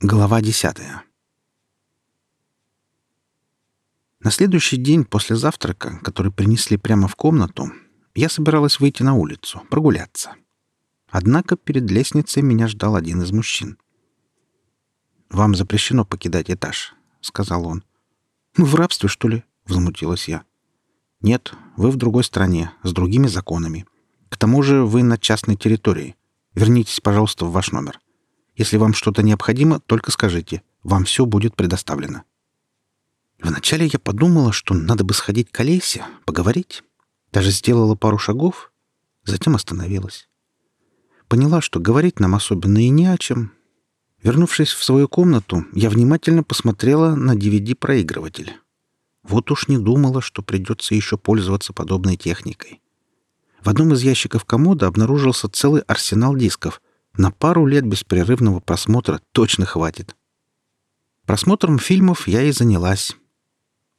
Глава десятая. На следующий день после завтрака, который принесли прямо в комнату, я собиралась выйти на улицу, прогуляться. Однако перед лестницей меня ждал один из мужчин. «Вам запрещено покидать этаж», — сказал он. «Ну, в рабстве, что ли?» — возмутилась я. «Нет, вы в другой стране, с другими законами. К тому же вы на частной территории. Вернитесь, пожалуйста, в ваш номер». Если вам что-то необходимо, только скажите. Вам все будет предоставлено. Вначале я подумала, что надо бы сходить к Олесе, поговорить. Даже сделала пару шагов, затем остановилась. Поняла, что говорить нам особенно и не о чем. Вернувшись в свою комнату, я внимательно посмотрела на DVD-проигрыватель. Вот уж не думала, что придется еще пользоваться подобной техникой. В одном из ящиков комода обнаружился целый арсенал дисков — на пару лет беспрерывного просмотра точно хватит. Просмотром фильмов я и занялась.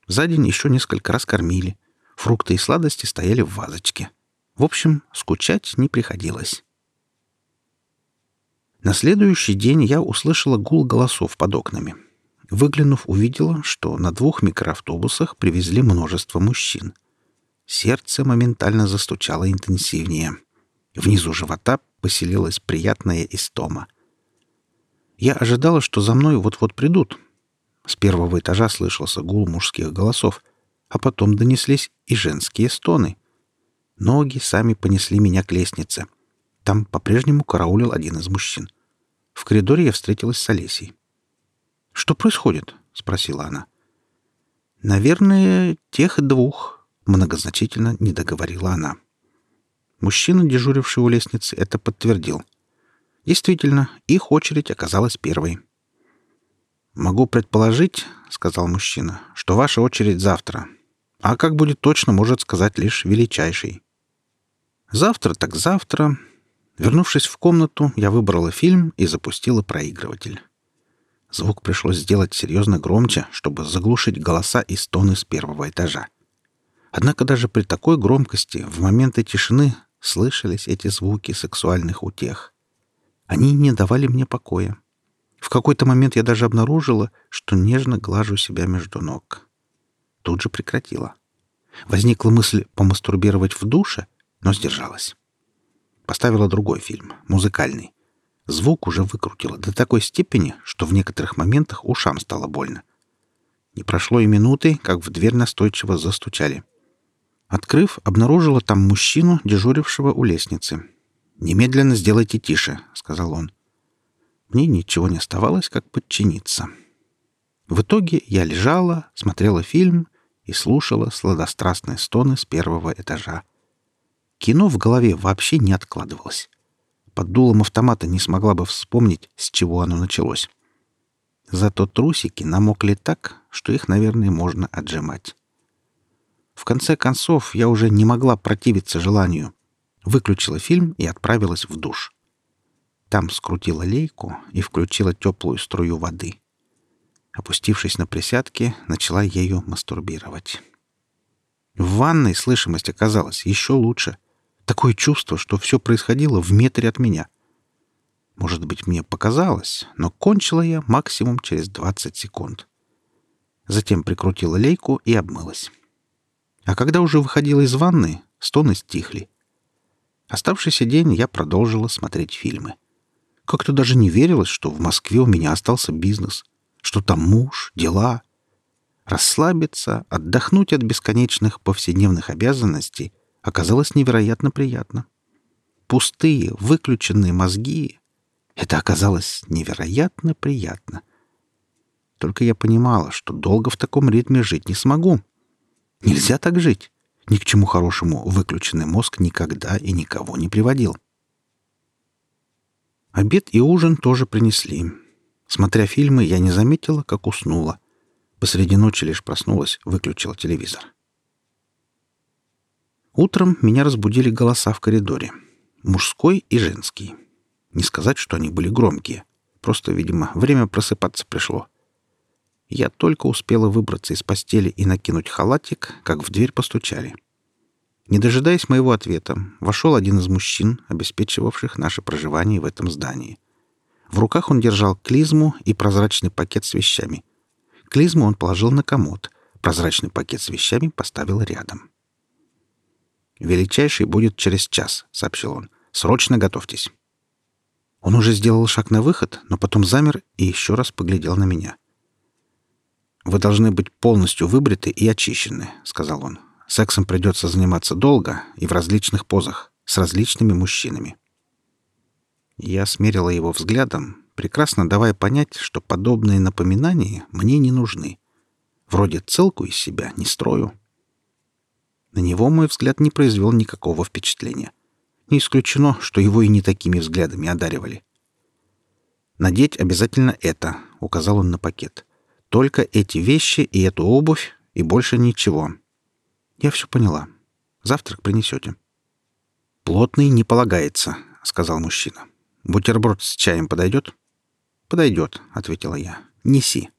За день еще несколько раз кормили. Фрукты и сладости стояли в вазочке. В общем, скучать не приходилось. На следующий день я услышала гул голосов под окнами. Выглянув, увидела, что на двух микроавтобусах привезли множество мужчин. Сердце моментально застучало интенсивнее. Внизу живота поселилась приятная истома. Я ожидала, что за мной вот-вот придут. С первого этажа слышался гул мужских голосов, а потом донеслись и женские стоны. Ноги сами понесли меня к лестнице. Там по-прежнему караулил один из мужчин. В коридоре я встретилась с Олесей. «Что происходит?» — спросила она. «Наверное, тех двух», — многозначительно не договорила она. Мужчина, дежуривший у лестницы, это подтвердил. Действительно, их очередь оказалась первой. «Могу предположить, — сказал мужчина, — что ваша очередь завтра. А как будет точно, может сказать лишь величайший. Завтра так завтра. Вернувшись в комнату, я выбрала фильм и запустила проигрыватель. Звук пришлось сделать серьезно громче, чтобы заглушить голоса и стоны с первого этажа. Однако даже при такой громкости в моменты тишины слышались эти звуки сексуальных утех. Они не давали мне покоя. В какой-то момент я даже обнаружила, что нежно глажу себя между ног. Тут же прекратила. Возникла мысль помастурбировать в душе, но сдержалась. Поставила другой фильм, музыкальный. Звук уже выкрутила до такой степени, что в некоторых моментах ушам стало больно. Не прошло и минуты, как в дверь настойчиво застучали. Открыв, обнаружила там мужчину, дежурившего у лестницы. «Немедленно сделайте тише», — сказал он. Мне ничего не оставалось, как подчиниться. В итоге я лежала, смотрела фильм и слушала сладострастные стоны с первого этажа. Кино в голове вообще не откладывалось. Под дулом автомата не смогла бы вспомнить, с чего оно началось. Зато трусики намокли так, что их, наверное, можно отжимать. В конце концов, я уже не могла противиться желанию. Выключила фильм и отправилась в душ. Там скрутила лейку и включила теплую струю воды. Опустившись на присядки, начала ею мастурбировать. В ванной слышимость оказалась еще лучше. Такое чувство, что все происходило в метре от меня. Может быть, мне показалось, но кончила я максимум через 20 секунд. Затем прикрутила лейку и обмылась. А когда уже выходила из ванны, стоны стихли. Оставшийся день я продолжила смотреть фильмы. Как-то даже не верилось, что в Москве у меня остался бизнес, что там муж, дела. Расслабиться, отдохнуть от бесконечных повседневных обязанностей оказалось невероятно приятно. Пустые, выключенные мозги — это оказалось невероятно приятно. Только я понимала, что долго в таком ритме жить не смогу. Нельзя так жить. Ни к чему хорошему выключенный мозг никогда и никого не приводил. Обед и ужин тоже принесли. Смотря фильмы, я не заметила, как уснула. Посреди ночи лишь проснулась, выключила телевизор. Утром меня разбудили голоса в коридоре. Мужской и женский. Не сказать, что они были громкие. Просто, видимо, время просыпаться пришло. — я только успела выбраться из постели и накинуть халатик, как в дверь постучали. Не дожидаясь моего ответа, вошел один из мужчин, обеспечивавших наше проживание в этом здании. В руках он держал клизму и прозрачный пакет с вещами. Клизму он положил на комод, прозрачный пакет с вещами поставил рядом. «Величайший будет через час», — сообщил он. «Срочно готовьтесь». Он уже сделал шаг на выход, но потом замер и еще раз поглядел на меня. «Вы должны быть полностью выбриты и очищены», — сказал он. «Сексом придется заниматься долго и в различных позах, с различными мужчинами». Я смерила его взглядом, прекрасно давая понять, что подобные напоминания мне не нужны. Вроде целку из себя не строю. На него мой взгляд не произвел никакого впечатления. Не исключено, что его и не такими взглядами одаривали. «Надеть обязательно это», — указал он на пакет. «Только эти вещи и эту обувь, и больше ничего». «Я все поняла. Завтрак принесете». «Плотный не полагается», — сказал мужчина. «Бутерброд с чаем подойдет?» «Подойдет», — ответила я. «Неси».